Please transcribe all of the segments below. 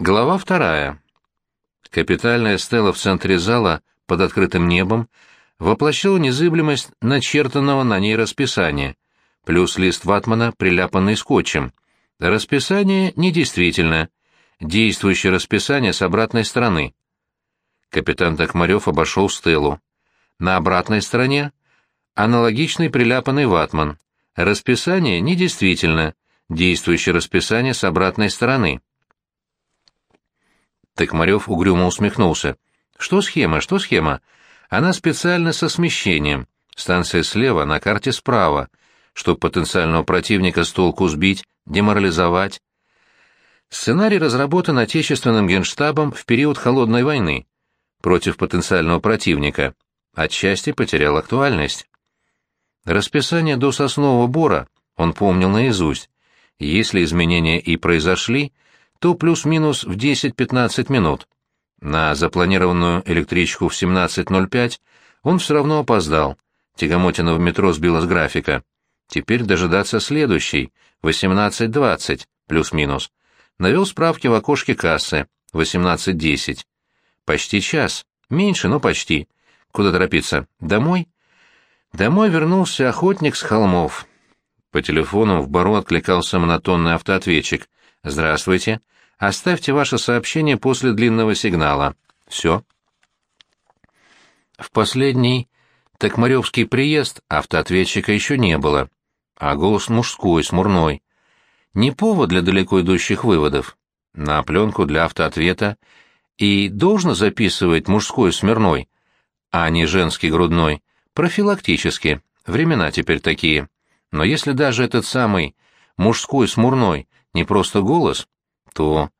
Глава вторая. Капитальная стела в центре зала под открытым небом воплощала незыблемость начертанного на ней расписания, плюс лист ватмана, приляпанный скотчем. Расписание недействительно. Действующее расписание с обратной стороны. Капитан Токмарев обошел стелу. На обратной стороне аналогичный приляпанный ватман. Расписание недействительно. Действующее расписание с обратной стороны. Токмарев угрюмо усмехнулся. «Что схема, что схема? Она специально со смещением. Станция слева, на карте справа, чтобы потенциального противника с толку сбить, деморализовать. Сценарий разработан Отечественным генштабом в период Холодной войны против потенциального противника. Отчасти потерял актуальность. Расписание до соснового бора он помнил наизусть. Если изменения и произошли, то плюс-минус в 10-15 минут. На запланированную электричку в 17.05 он все равно опоздал. Тягомотина в метро сбила с графика. Теперь дожидаться следующей, 18.20, плюс-минус. Навел справки в окошке кассы, 18.10. Почти час. Меньше, но почти. Куда торопиться? Домой? Домой вернулся охотник с холмов. По телефону в бару откликался монотонный автоответчик. «Здравствуйте. Оставьте ваше сообщение после длинного сигнала. Все». В последний Токмаревский приезд автоответчика еще не было, а голос мужской, смурной. Не повод для далеко идущих выводов. На пленку для автоответа и должно записывать мужской смирной, а не женский грудной, профилактически, времена теперь такие. Но если даже этот самый мужской смурной не просто голос, то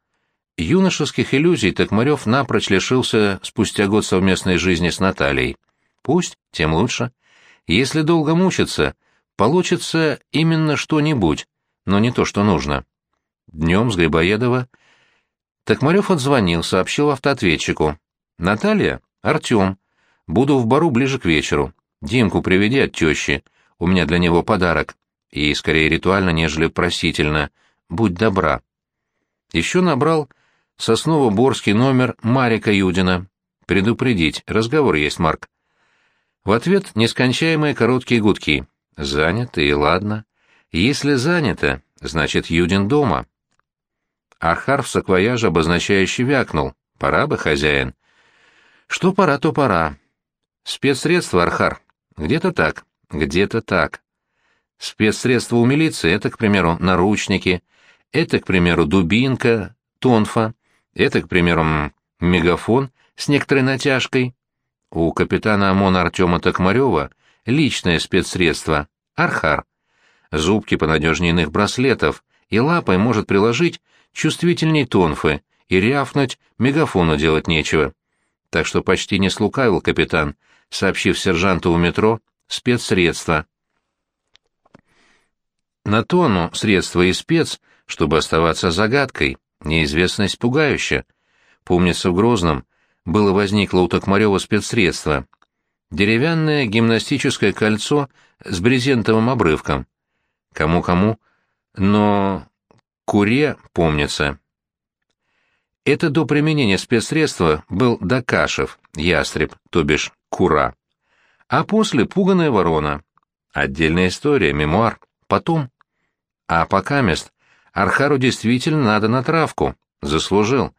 юношеских иллюзий Токмарев напрочь лишился спустя год совместной жизни с Натальей. Пусть, тем лучше. Если долго мучиться, получится именно что-нибудь, но не то, что нужно. Днем с Грибоедова Токмарев отзвонил, сообщил автоответчику. «Наталья? Артем. Буду в бару ближе к вечеру. Димку приведи от тещи. У меня для него подарок. И скорее ритуально, нежели просительно. Будь добра». Еще набрал Сосново-Борский номер Марика Юдина. «Предупредить. Разговор есть, Марк». В ответ нескончаемые короткие гудки. «Занято, и ладно. Если занято, значит, Юдин дома». Архар в саквояже обозначающе вякнул. «Пора бы, хозяин». «Что пора, то пора». «Спецсредства, Архар?» «Где-то так, где-то так». Спецсредства у милиции — это, к примеру, наручники, это, к примеру, дубинка, тонфа, это, к примеру, мегафон с некоторой натяжкой. У капитана ОМОН Артема Токмарева личное спецсредство — архар. Зубки понадежнее иных браслетов, и лапой может приложить чувствительней тонфы, и рявкнуть мегафону делать нечего. Так что почти не слукавил капитан, сообщив сержанту у метро спецсредства. На тону средства и спец, чтобы оставаться загадкой, неизвестность пугающая. Помнится, в Грозном было возникло у Токмарева спецсредство. Деревянное гимнастическое кольцо с брезентовым обрывком. Кому-кому, но Куре помнится. Это до применения спецсредства был Дакашев, ястреб, то бишь Кура. А после пуганая ворона. Отдельная история, мемуар. Потом. А пока мест Архару действительно надо на травку. Заслужил.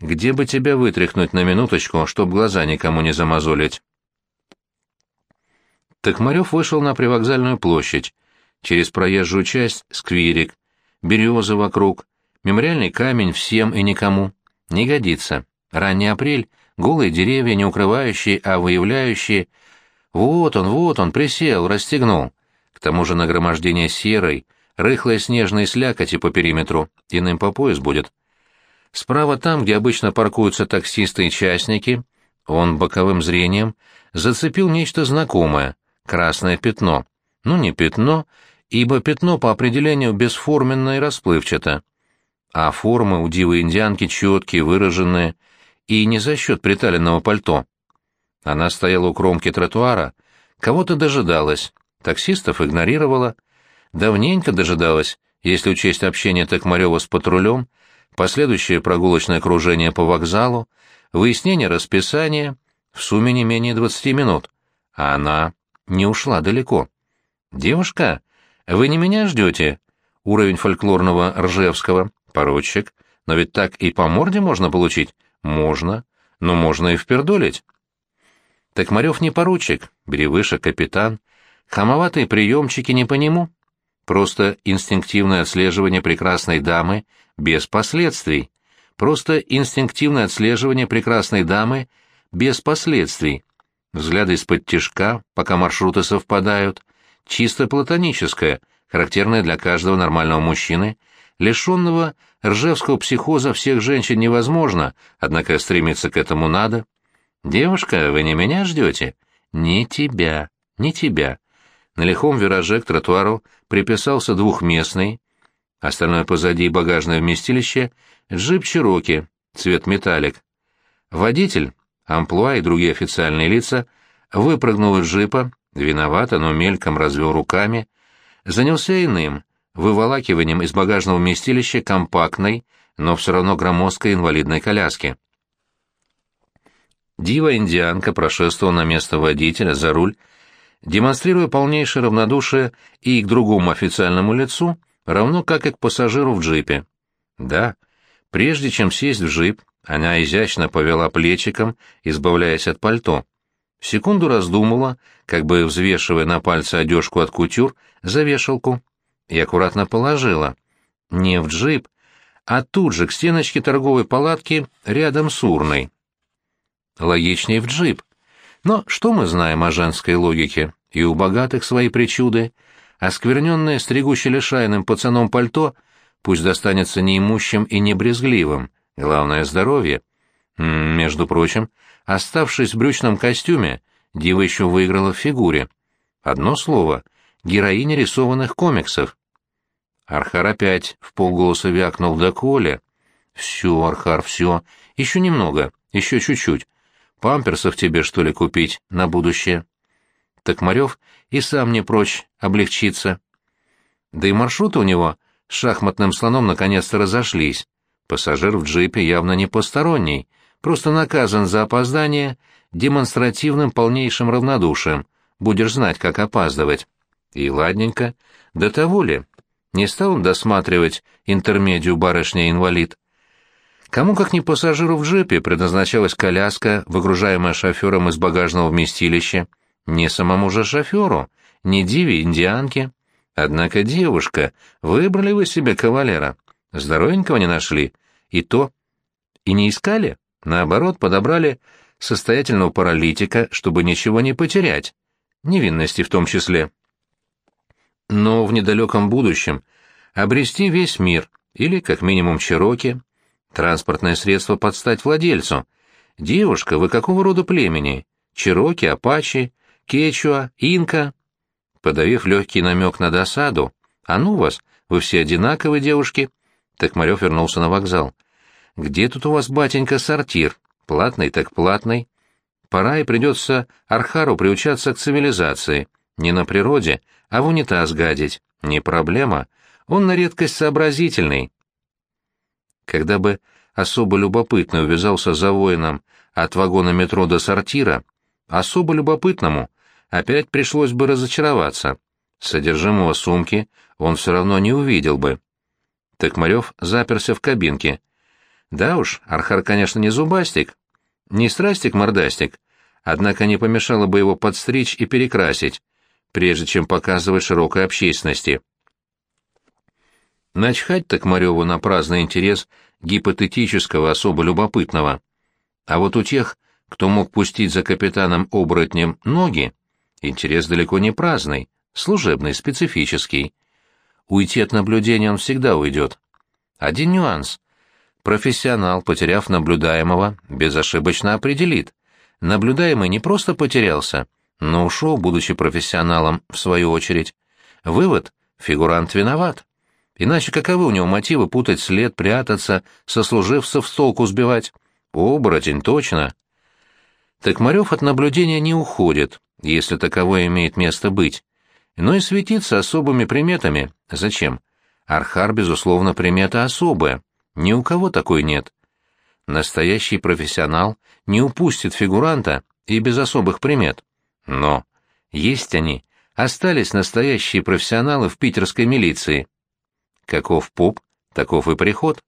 Где бы тебя вытряхнуть на минуточку, чтоб глаза никому не замазолить? Токмарев вышел на привокзальную площадь. Через проезжую часть — сквирик, березы вокруг, мемориальный камень всем и никому. Не годится. Ранний апрель, голые деревья, не укрывающие, а выявляющие. Вот он, вот он, присел, расстегнул. К тому же нагромождение серой, рыхлой снежной слякоти по периметру, иным по пояс будет. Справа там, где обычно паркуются таксисты и частники, он боковым зрением зацепил нечто знакомое — красное пятно. Ну, не пятно, ибо пятно по определению бесформенно и расплывчато. А формы у дивы-индианки четкие, выраженные, и не за счет приталенного пальто. Она стояла у кромки тротуара, кого-то дожидалась, таксистов игнорировала, давненько дожидалась, если учесть общение Токмарева с патрулем, последующее прогулочное кружение по вокзалу, выяснение расписания, в сумме не менее двадцати минут. А она не ушла далеко. «Девушка, вы не меня ждете?» Уровень фольклорного Ржевского. Поручик. Но ведь так и по морде можно получить? Можно. Но можно и впердолить. Токмарев не поручик, бери выше, капитан. Хамоватые приемчики не по нему. Просто инстинктивное отслеживание прекрасной дамы без последствий. Просто инстинктивное отслеживание прекрасной дамы без последствий. Взгляды из-под тишка, пока маршруты совпадают. Чисто платоническое, характерное для каждого нормального мужчины, лишенного ржевского психоза всех женщин невозможно, однако стремиться к этому надо. «Девушка, вы не меня ждете?» «Не тебя, не тебя». На лихом вираже к тротуару приписался двухместный, остальное позади багажное вместилище, джип Чироки, цвет металлик. Водитель, амплуа и другие официальные лица выпрыгнул из джипа, виновато, но мельком развел руками, занялся иным, выволакиванием из багажного вместилища компактной, но все равно громоздкой инвалидной коляски. Дива-индианка прошествовала на место водителя за руль, демонстрируя полнейшее равнодушие и к другому официальному лицу, равно как и к пассажиру в джипе. Да, прежде чем сесть в джип, она изящно повела плечиком, избавляясь от пальто. Секунду раздумала, как бы взвешивая на пальце одежку от кутюр, за вешалку, и аккуратно положила. Не в джип, а тут же к стеночке торговой палатки рядом с урной. Логичнее в джип. Но что мы знаем о женской логике? И у богатых свои причуды. Оскверненное стригуще-лишайным пацаном пальто пусть достанется неимущим и небрезгливым. Главное — здоровье. М -м, между прочим, оставшись в брючном костюме, Дива еще выиграла в фигуре. Одно слово — героиня рисованных комиксов. Архар опять в полголоса вякнул до Коля. «Все, Архар, все. Еще немного, еще чуть-чуть. Памперсов тебе, что ли, купить на будущее?» Токмарев и сам не прочь облегчиться. Да и маршруты у него с шахматным слоном наконец-то разошлись. Пассажир в джипе явно не посторонний, просто наказан за опоздание демонстративным полнейшим равнодушием. Будешь знать, как опаздывать. И ладненько. До того ли? Не стал он досматривать интермедию барышня-инвалид. Кому как не пассажиру в джипе предназначалась коляска, выгружаемая шофером из багажного вместилища. Не самому же шоферу, не диве индианке. Однако девушка, выбрали вы себе кавалера. Здоровенького не нашли. И то. И не искали. Наоборот, подобрали состоятельного паралитика, чтобы ничего не потерять. Невинности в том числе. Но в недалеком будущем обрести весь мир, или, как минимум, Чироки, Транспортное средство под стать владельцу. Девушка, вы какого рода племени? Чироки, Апачи, Кечуа, Инка? Подавив легкий намек на досаду, а ну вас, вы все одинаковые девушки. Токмарев вернулся на вокзал. Где тут у вас, батенька, сортир? Платный так платный. Пора и придется Архару приучаться к цивилизации. Не на природе, а в унитаз гадить. Не проблема. Он на редкость сообразительный. Когда бы особо любопытный увязался за воином от вагона метро до сортира, особо любопытному опять пришлось бы разочароваться. Содержимого сумки он все равно не увидел бы. Токмарев заперся в кабинке. Да уж, Архар, конечно, не зубастик, не страстик-мордастик, однако не помешало бы его подстричь и перекрасить, прежде чем показывать широкой общественности. Начхать так Мареву на праздный интерес гипотетического особо любопытного. А вот у тех, кто мог пустить за капитаном-оборотнем ноги, интерес далеко не праздный, служебный, специфический. Уйти от наблюдения он всегда уйдет. Один нюанс. Профессионал, потеряв наблюдаемого, безошибочно определит. Наблюдаемый не просто потерялся, но ушел, будучи профессионалом, в свою очередь. Вывод — фигурант виноват. Иначе каковы у него мотивы путать след, прятаться, сослуживцев с толку сбивать? Оборотень, точно. Токмарев от наблюдения не уходит, если таковое имеет место быть. Но и светиться особыми приметами. Зачем? Архар, безусловно, примета особая. Ни у кого такой нет. Настоящий профессионал не упустит фигуранта и без особых примет. Но есть они, остались настоящие профессионалы в питерской милиции. Каков поп, таков и приход.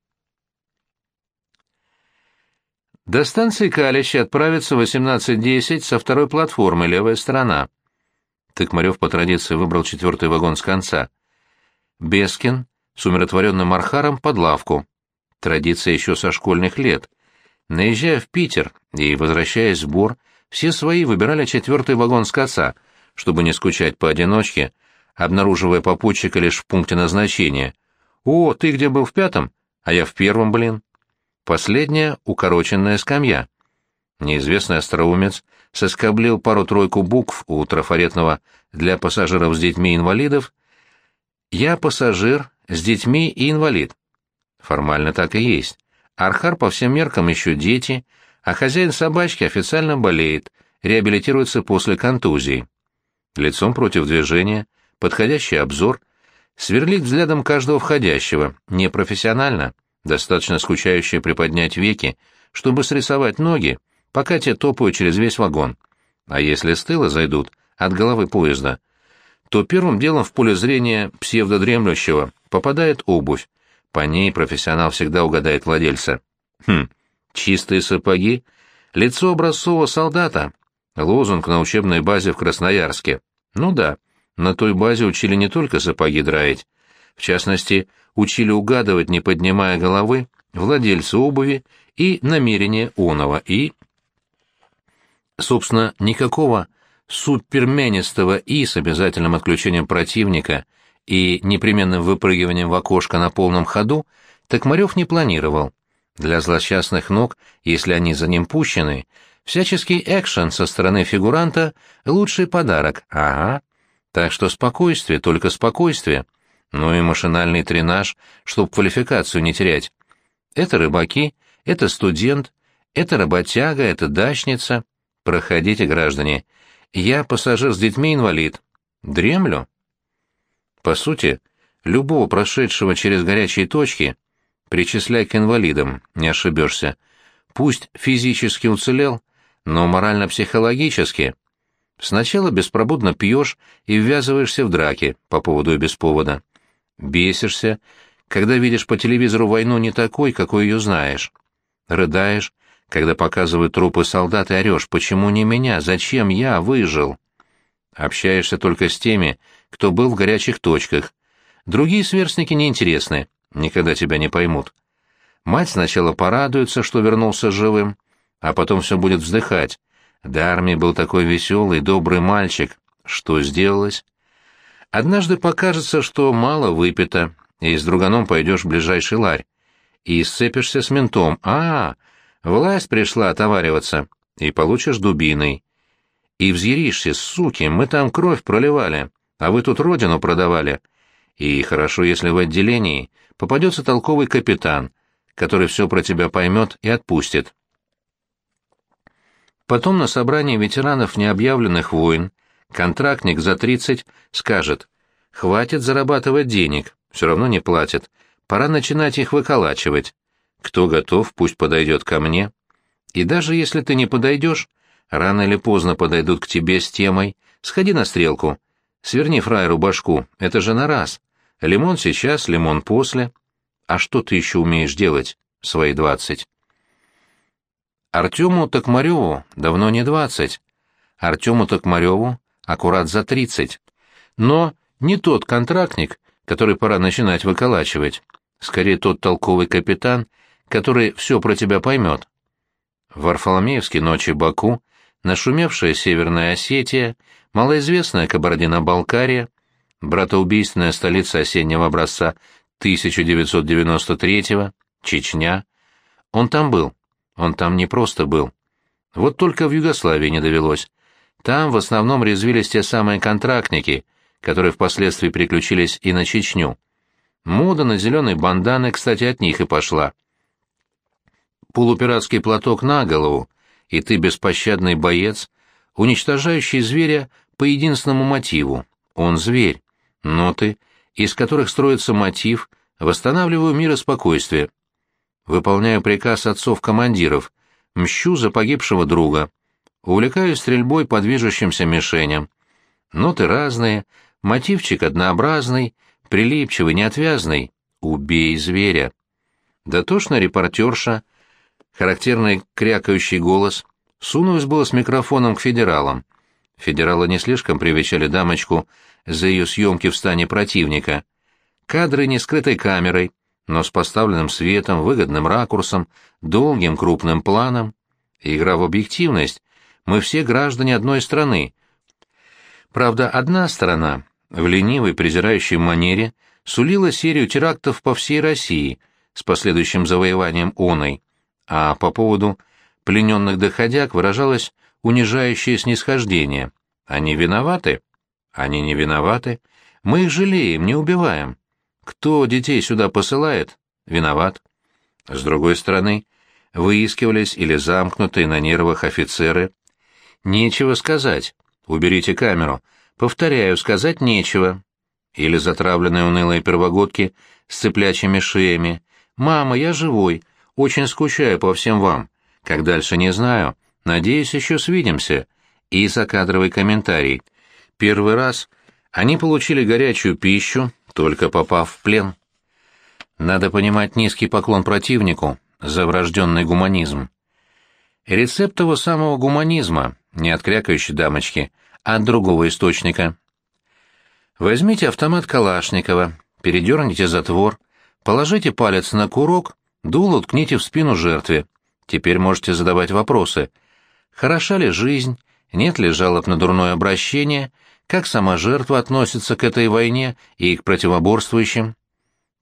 До станции Калища отправится 18.10 со второй платформы «Левая сторона». Тыкмарев по традиции выбрал четвертый вагон с конца. Бескин с умиротворенным Архаром под лавку. Традиция еще со школьных лет. Наезжая в Питер и возвращаясь в Бор, все свои выбирали четвертый вагон с коца, чтобы не скучать поодиночке, обнаруживая попутчика лишь в пункте назначения. «О, ты где был в пятом? А я в первом, блин». Последняя — укороченная скамья. Неизвестный остроумец соскоблил пару-тройку букв у трафаретного для пассажиров с детьми инвалидов. «Я пассажир с детьми и инвалид». Формально так и есть. Архар по всем меркам еще дети, а хозяин собачки официально болеет, реабилитируется после контузии. Лицом против движения, подходящий обзор, сверлить взглядом каждого входящего, непрофессионально, достаточно скучающе приподнять веки, чтобы срисовать ноги, пока те топают через весь вагон. А если с тыла зайдут, от головы поезда, то первым делом в поле зрения псевдодремлющего попадает обувь, по ней профессионал всегда угадает владельца. Хм, чистые сапоги, лицо образцового солдата, лозунг на учебной базе в Красноярске. Ну да, на той базе учили не только сапоги драить. В частности, учили угадывать, не поднимая головы, владельца обуви и намерение оного, и... Собственно, никакого суперменистого «и» с обязательным отключением противника и непременным выпрыгиванием в окошко на полном ходу Токмарев не планировал. Для злосчастных ног, если они за ним пущены, всяческий экшен со стороны фигуранта — лучший подарок, ага. Так что спокойствие, только спокойствие. Ну и машинальный тренаж, чтоб квалификацию не терять. Это рыбаки, это студент, это работяга, это дачница. Проходите, граждане. Я пассажир с детьми-инвалид. Дремлю? По сути, любого прошедшего через горячие точки причисляй к инвалидам, не ошибешься. Пусть физически уцелел, но морально-психологически. Сначала беспробудно пьешь и ввязываешься в драки по поводу и без повода. Бесишься, когда видишь по телевизору войну не такой, какой ее знаешь. Рыдаешь, когда показывают трупы солдат и орешь, почему не меня, зачем я выжил? Общаешься только с теми, кто был в горячих точках. Другие сверстники неинтересны, никогда тебя не поймут. Мать сначала порадуется, что вернулся живым, а потом все будет вздыхать. До армии был такой веселый, добрый мальчик. Что сделалось? Однажды покажется, что мало выпито, и с друганом пойдешь в ближайший ларь. И сцепишься с ментом. А, власть пришла отовариваться. И получишь дубиной. И взъяришься, суки, мы там кровь проливали а вы тут родину продавали. И хорошо, если в отделении попадется толковый капитан, который все про тебя поймет и отпустит. Потом на собрании ветеранов необъявленных войн контрактник за 30 скажет, хватит зарабатывать денег, все равно не платят, пора начинать их выколачивать. Кто готов, пусть подойдет ко мне. И даже если ты не подойдешь, рано или поздно подойдут к тебе с темой «Сходи на стрелку», Сверни фраеру башку, это же на раз. Лимон сейчас, лимон после. А что ты еще умеешь делать, свои двадцать? Артему Токмареву давно не двадцать. Артему Токмареву аккурат за тридцать. Но не тот контрактник, который пора начинать выколачивать. Скорее тот толковый капитан, который все про тебя поймет. В ночи Баку, нашумевшая Северная Осетия — малоизвестная Кабардино-Балкария, братоубийственная столица осеннего образца 1993-го, Чечня. Он там был. Он там не просто был. Вот только в Югославии не довелось. Там в основном резвились те самые контрактники, которые впоследствии приключились и на Чечню. Мода на зеленые банданы, кстати, от них и пошла. Полупиратский платок на голову, и ты беспощадный боец, уничтожающий зверя по единственному мотиву — он зверь. Ноты, из которых строится мотив, восстанавливаю мир и спокойствие. Выполняю приказ отцов-командиров, мщу за погибшего друга, увлекаюсь стрельбой по движущимся мишеням. Ноты разные, мотивчик однообразный, прилипчивый, неотвязный. Убей зверя. Дотошная репортерша, характерный крякающий голос, сунулась было с микрофоном к федералам. Федералы не слишком привечали дамочку за ее съемки в стане противника. Кадры не скрытой камерой, но с поставленным светом, выгодным ракурсом, долгим крупным планом. Игра в объективность. Мы все граждане одной страны. Правда, одна сторона, в ленивой, презирающей манере, сулила серию терактов по всей России с последующим завоеванием оной, а по поводу плененных доходяг выражалось унижающее снисхождение. Они виноваты? Они не виноваты. Мы их жалеем, не убиваем. Кто детей сюда посылает, виноват. С другой стороны, выискивались или замкнутые на нервах офицеры. Нечего сказать. Уберите камеру. Повторяю, сказать нечего. Или затравленные унылые первогодки с цыплячьими шеями. «Мама, я живой. Очень скучаю по всем вам. Как дальше, не знаю. Надеюсь, еще свидимся». И закадровый комментарий. Первый раз они получили горячую пищу, только попав в плен. Надо понимать низкий поклон противнику за врожденный гуманизм. Рецепт того самого гуманизма, не от крякающей дамочки, а от другого источника. Возьмите автомат Калашникова, передерните затвор, положите палец на курок, дуло ткните в спину жертве. Теперь можете задавать вопросы. Хороша ли жизнь, нет ли жалоб на дурное обращение – как сама жертва относится к этой войне и к противоборствующим.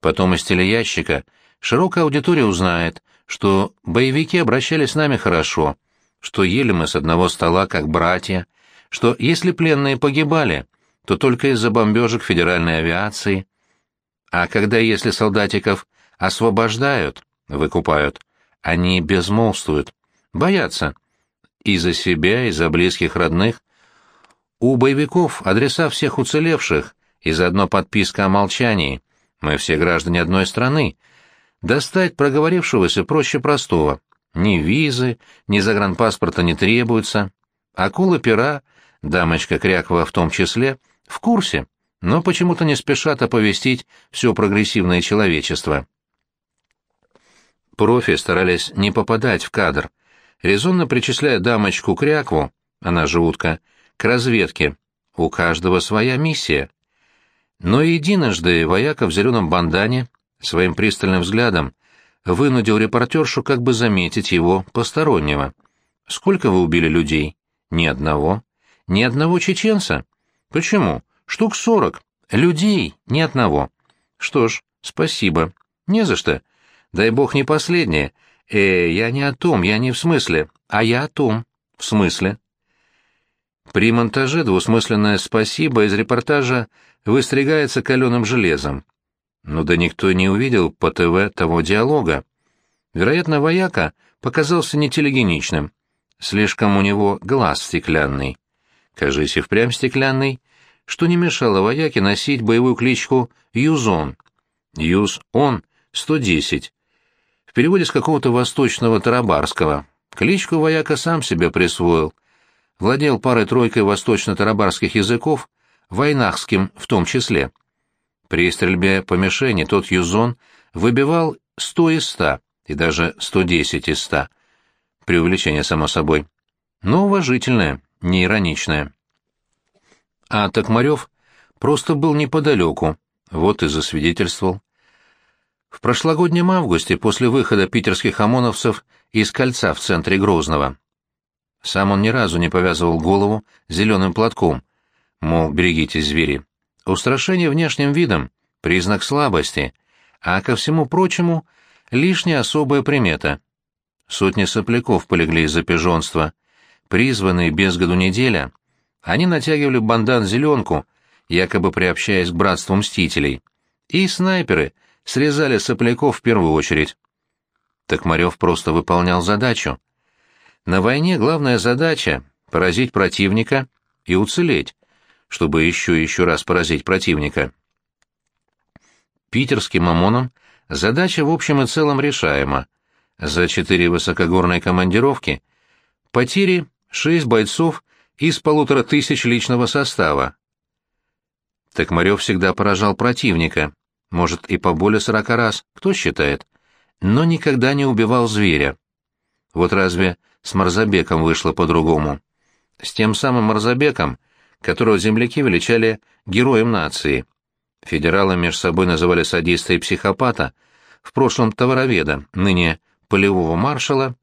Потом из телеящика широкая аудитория узнает, что боевики обращались с нами хорошо, что ели мы с одного стола как братья, что если пленные погибали, то только из-за бомбежек федеральной авиации, а когда если солдатиков освобождают, выкупают, они безмолвствуют, боятся и за себя, и за близких родных, у боевиков адреса всех уцелевших и заодно подписка о молчании. Мы все граждане одной страны. Достать проговорившегося проще простого. Ни визы, ни загранпаспорта не требуется. Акула пера, дамочка Крякова в том числе, в курсе, но почему-то не спешат оповестить все прогрессивное человечество. Профи старались не попадать в кадр, резонно причисляя дамочку Крякву, она же утка, к разведке. У каждого своя миссия. Но единожды вояка в зеленом бандане своим пристальным взглядом вынудил репортершу как бы заметить его постороннего. «Сколько вы убили людей?» «Ни одного». «Ни одного чеченца?» «Почему? Штук сорок. Людей ни одного». «Что ж, спасибо. Не за что. Дай бог не последнее. Э, я не о том, я не в смысле, а я о том. В смысле?» При монтаже двусмысленное «спасибо» из репортажа выстригается каленым железом. Но да никто не увидел по ТВ того диалога. Вероятно, вояка показался нетелегеничным. Слишком у него глаз стеклянный. Кажись, и впрямь стеклянный, что не мешало вояке носить боевую кличку Юзон. Юз-он 110. В переводе с какого-то восточного тарабарского. Кличку вояка сам себе присвоил, владел парой-тройкой восточно-тарабарских языков, войнахским в том числе. При стрельбе по мишени тот юзон выбивал сто из ста, и даже сто десять из ста. Преувеличение, само собой. Но уважительное, не ироничное. А Токмарев просто был неподалеку, вот и засвидетельствовал. В прошлогоднем августе, после выхода питерских ОМОНовцев из кольца в центре Грозного, сам он ни разу не повязывал голову зеленым платком, мол, берегите звери. Устрашение внешним видом — признак слабости, а ко всему прочему — лишняя особая примета. Сотни сопляков полегли из-за пижонства. Призванные без году неделя, они натягивали бандан-зеленку, якобы приобщаясь к братству мстителей. И снайперы срезали сопляков в первую очередь. Токмарев просто выполнял задачу. На войне главная задача — поразить противника и уцелеть, чтобы еще и еще раз поразить противника. Питерским ОМОНом задача в общем и целом решаема. За четыре высокогорные командировки потери шесть бойцов из полутора тысяч личного состава. Токмарев всегда поражал противника, может, и по более сорока раз, кто считает, но никогда не убивал зверя. Вот разве с Марзабеком вышло по-другому? С тем самым Марзабеком, которого земляки величали героем нации. Федералы между собой называли садиста и психопата, в прошлом товароведа, ныне полевого маршала,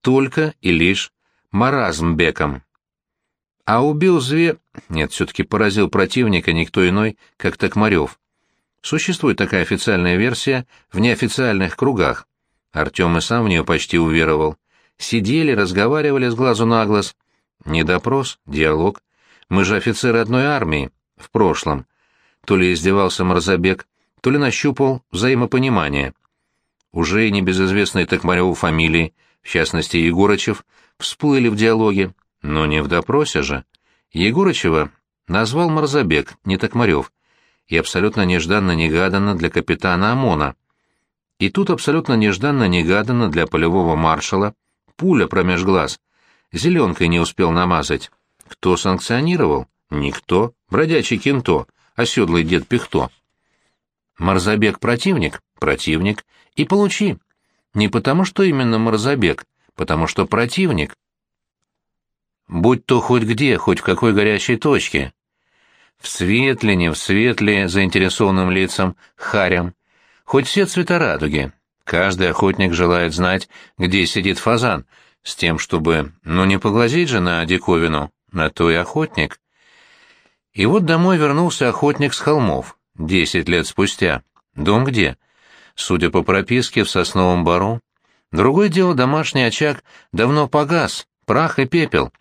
только и лишь Маразмбеком. А убил зверь... Нет, все-таки поразил противника никто иной, как Токмарев. Существует такая официальная версия в неофициальных кругах. Артем и сам в нее почти уверовал. Сидели, разговаривали с глазу на глаз. Не допрос, диалог. Мы же офицеры одной армии, в прошлом. То ли издевался Марзабек, то ли нащупал взаимопонимание. Уже и небезызвестные Токмареву фамилии, в частности Егорычев, всплыли в диалоге, но не в допросе же. Егорычева назвал Марзабек, не Токмарев, и абсолютно нежданно-негаданно для капитана ОМОНа. И тут абсолютно нежданно-негаданно для полевого маршала пуля промеж глаз. Зеленкой не успел намазать. Кто санкционировал? Никто. Бродячий кенто, оседлый дед Пихто. Марзабек противник? Противник. И получи. Не потому, что именно Марзабек, потому что противник. Будь то хоть где, хоть в какой горячей точке. В светле, не в светле, заинтересованным лицам, харям. Хоть все цвета радуги. Каждый охотник желает знать, где сидит фазан, с тем, чтобы, ну не поглазеть же на диковину, на то и охотник. И вот домой вернулся охотник с холмов, десять лет спустя. Дом где? Судя по прописке, в сосновом бару. Другое дело, домашний очаг давно погас, прах и пепел.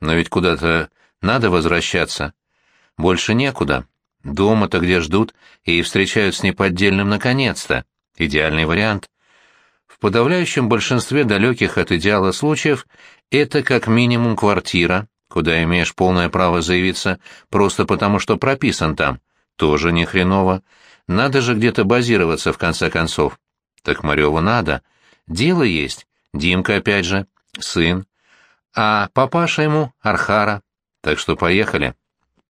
Но ведь куда-то надо возвращаться. Больше некуда. Дома-то где ждут и встречают с неподдельным наконец-то. Идеальный вариант. В подавляющем большинстве далеких от идеала случаев это как минимум квартира, куда имеешь полное право заявиться просто потому, что прописан там. Тоже не хреново. Надо же где-то базироваться, в конце концов. Так Мареву надо. Дело есть. Димка опять же. Сын. А папаша ему Архара. Так что поехали.